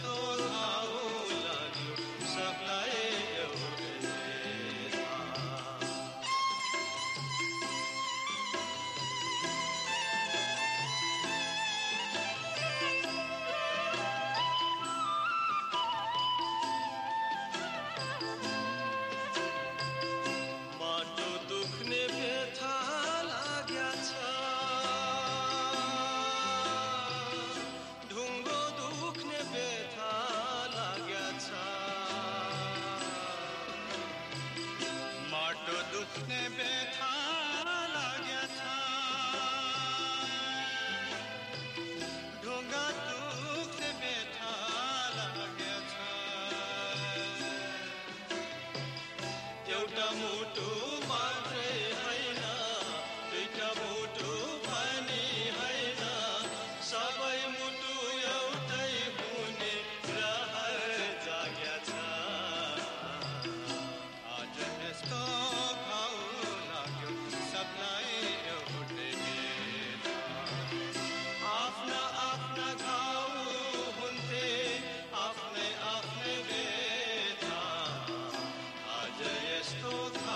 Cristo. ne लाग्या बेथा लाग्या छ एउटा मोटो मात्रै eres todo.